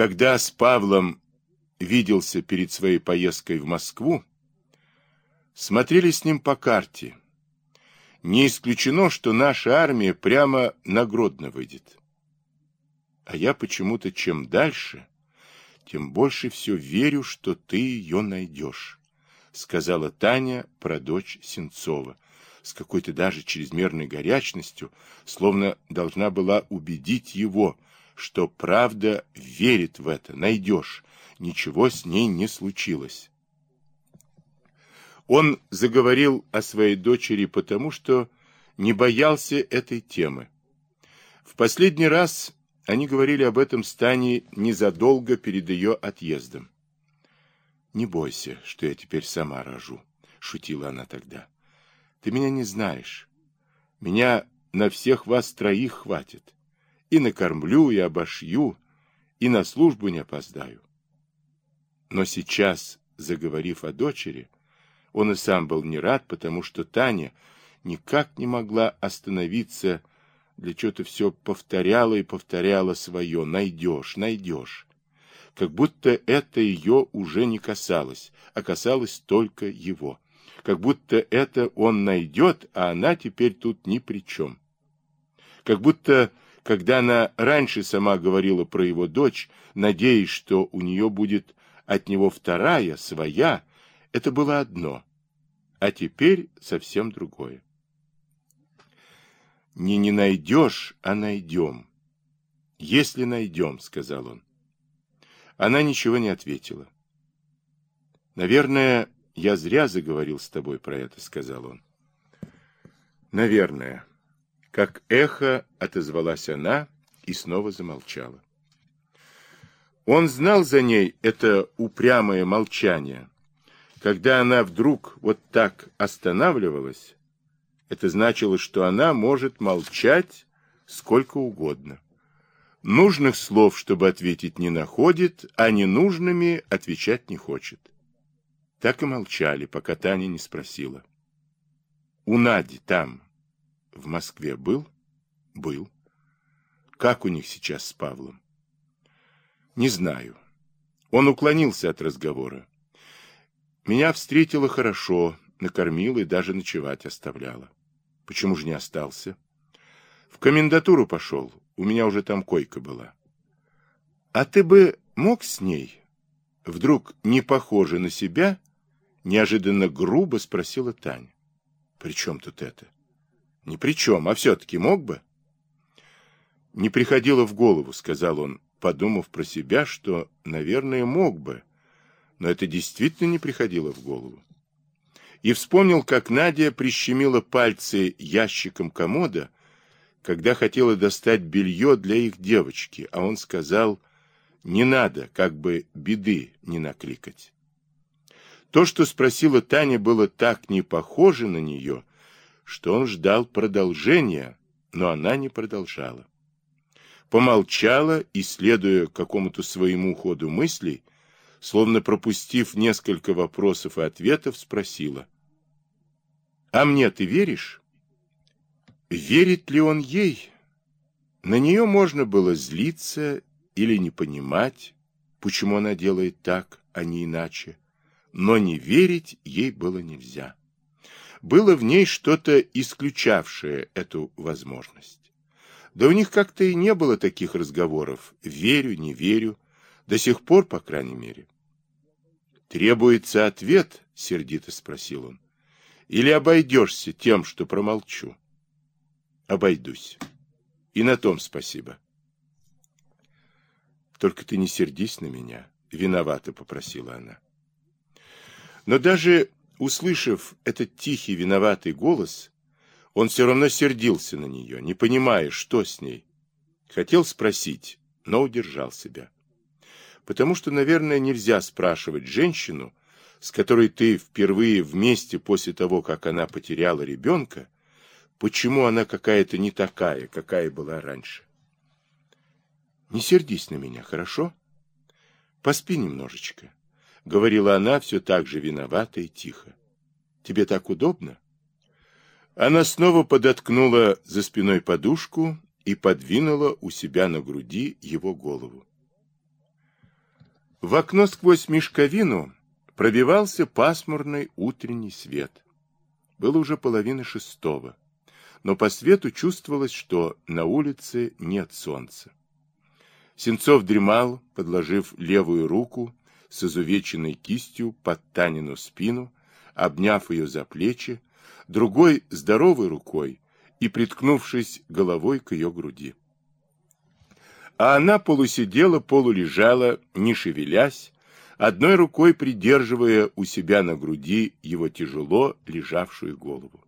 когда с Павлом виделся перед своей поездкой в Москву, смотрели с ним по карте. Не исключено, что наша армия прямо на Гродно выйдет. А я почему-то чем дальше, тем больше все верю, что ты ее найдешь, сказала Таня про дочь Сенцова, с какой-то даже чрезмерной горячностью, словно должна была убедить его, что правда верит в это, найдешь, ничего с ней не случилось. Он заговорил о своей дочери потому, что не боялся этой темы. В последний раз они говорили об этом с Таней незадолго перед ее отъездом. «Не бойся, что я теперь сама рожу», — шутила она тогда. «Ты меня не знаешь. Меня на всех вас троих хватит. И накормлю, и обошью, и на службу не опоздаю». Но сейчас, заговорив о дочери, он и сам был не рад, потому что Таня никак не могла остановиться, для чего-то все повторяла и повторяла свое «найдешь, найдешь». Как будто это ее уже не касалось, а касалось только его. Как будто это он найдет, а она теперь тут ни при чем. Как будто, когда она раньше сама говорила про его дочь, надеясь, что у нее будет от него вторая, своя, это было одно, а теперь совсем другое. «Не не найдешь, а найдем. Если найдем», — сказал он. Она ничего не ответила. «Наверное, я зря заговорил с тобой про это», — сказал он. «Наверное». Как эхо отозвалась она и снова замолчала. Он знал за ней это упрямое молчание. Когда она вдруг вот так останавливалась, это значило, что она может молчать сколько угодно. Нужных слов, чтобы ответить, не находит, а ненужными отвечать не хочет. Так и молчали, пока Таня не спросила. У Нади там, в Москве, был? Был. Как у них сейчас с Павлом? Не знаю. Он уклонился от разговора. Меня встретила хорошо, накормила и даже ночевать оставляла. Почему же не остался? В комендатуру пошел, у меня уже там койка была. А ты бы мог с ней? Вдруг не похоже на себя? Неожиданно грубо спросила Таня. При чем тут это? Ни при чем, а все-таки мог бы? Не приходило в голову, сказал он, подумав про себя, что, наверное, мог бы, но это действительно не приходило в голову. И вспомнил, как Надя прищемила пальцы ящиком комода, когда хотела достать белье для их девочки, а он сказал, не надо, как бы беды не накликать. То, что спросила Таня, было так не похоже на нее, что он ждал продолжения, но она не продолжала помолчала и, следуя какому-то своему ходу мыслей, словно пропустив несколько вопросов и ответов, спросила. «А мне ты веришь?» Верит ли он ей? На нее можно было злиться или не понимать, почему она делает так, а не иначе. Но не верить ей было нельзя. Было в ней что-то исключавшее эту возможность. Да у них как-то и не было таких разговоров. Верю, не верю. До сих пор, по крайней мере. «Требуется ответ?» — сердито спросил он. «Или обойдешься тем, что промолчу?» «Обойдусь. И на том спасибо». «Только ты не сердись на меня», — виновато попросила она. Но даже услышав этот тихий виноватый голос, он все равно сердился на нее, не понимая, что с ней. Хотел спросить, но удержал себя. Потому что, наверное, нельзя спрашивать женщину, с которой ты впервые вместе после того, как она потеряла ребенка, почему она какая-то не такая, какая была раньше. Не сердись на меня, хорошо? Поспи немножечко, — говорила она все так же виновата и тихо. Тебе так удобно? Она снова подоткнула за спиной подушку и подвинула у себя на груди его голову. В окно сквозь мешковину пробивался пасмурный утренний свет. Было уже половина шестого, но по свету чувствовалось, что на улице нет солнца. Сенцов дремал, подложив левую руку с изувеченной кистью под Танину спину, обняв ее за плечи, другой здоровой рукой и приткнувшись головой к ее груди. А она полусидела, полулежала, не шевелясь, одной рукой придерживая у себя на груди его тяжело лежавшую голову.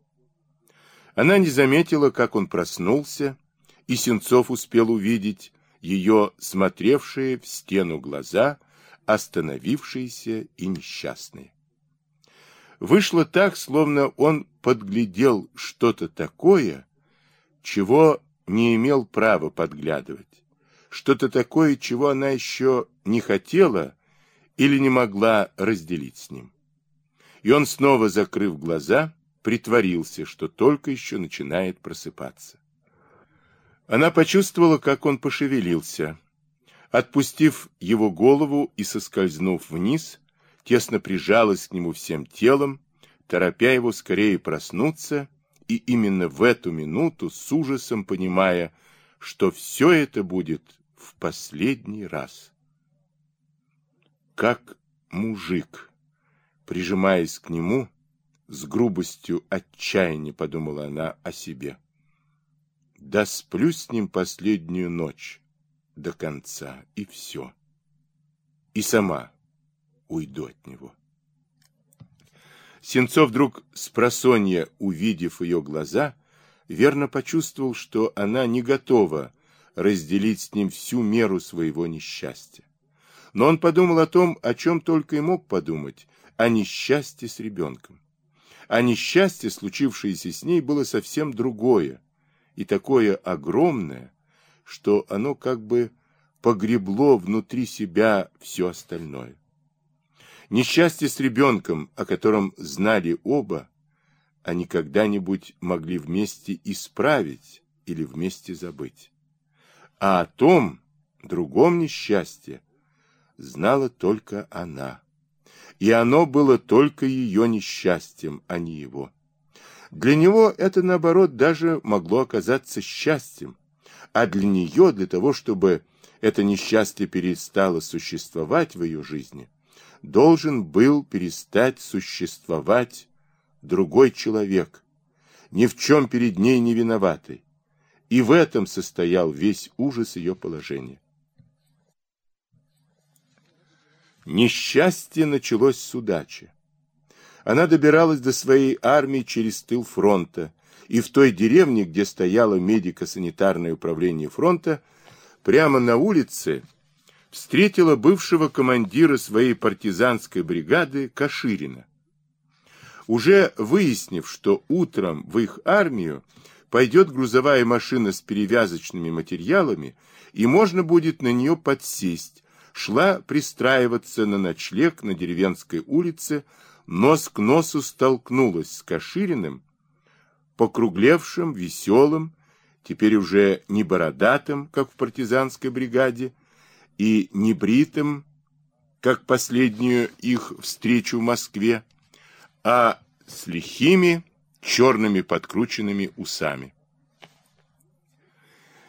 Она не заметила, как он проснулся, и Сенцов успел увидеть ее смотревшие в стену глаза, остановившиеся и несчастные. Вышло так, словно он подглядел что-то такое, чего не имел права подглядывать, что-то такое, чего она еще не хотела или не могла разделить с ним. И он снова, закрыв глаза, притворился, что только еще начинает просыпаться. Она почувствовала, как он пошевелился. Отпустив его голову и соскользнув вниз, тесно прижалась к нему всем телом, торопя его скорее проснуться, и именно в эту минуту с ужасом понимая, что все это будет в последний раз. Как мужик, прижимаясь к нему, с грубостью отчаяния подумала она о себе. Да сплю с ним последнюю ночь до конца, и все. И сама уйду от него. Сенцов вдруг с просонья, увидев ее глаза, верно почувствовал, что она не готова разделить с ним всю меру своего несчастья. Но он подумал о том, о чем только и мог подумать, о несчастье с ребенком. А несчастье, случившееся с ней, было совсем другое, и такое огромное, что оно как бы погребло внутри себя все остальное. Несчастье с ребенком, о котором знали оба, они когда-нибудь могли вместе исправить или вместе забыть. А о том, другом несчастье, знала только она. И оно было только ее несчастьем, а не его. Для него это, наоборот, даже могло оказаться счастьем, а для нее, для того, чтобы это несчастье перестало существовать в ее жизни, должен был перестать существовать другой человек, ни в чем перед ней не виноватый. И в этом состоял весь ужас ее положения. Несчастье началось с удачи. Она добиралась до своей армии через тыл фронта, и в той деревне, где стояло медико-санитарное управление фронта, прямо на улице встретила бывшего командира своей партизанской бригады Каширина. Уже выяснив, что утром в их армию пойдет грузовая машина с перевязочными материалами, и можно будет на нее подсесть, шла пристраиваться на ночлег на деревенской улице, нос к носу столкнулась с Кашириным, покруглевшим, веселым, теперь уже не бородатым, как в партизанской бригаде, и небритым, как последнюю их встречу в Москве, а с лихими черными подкрученными усами.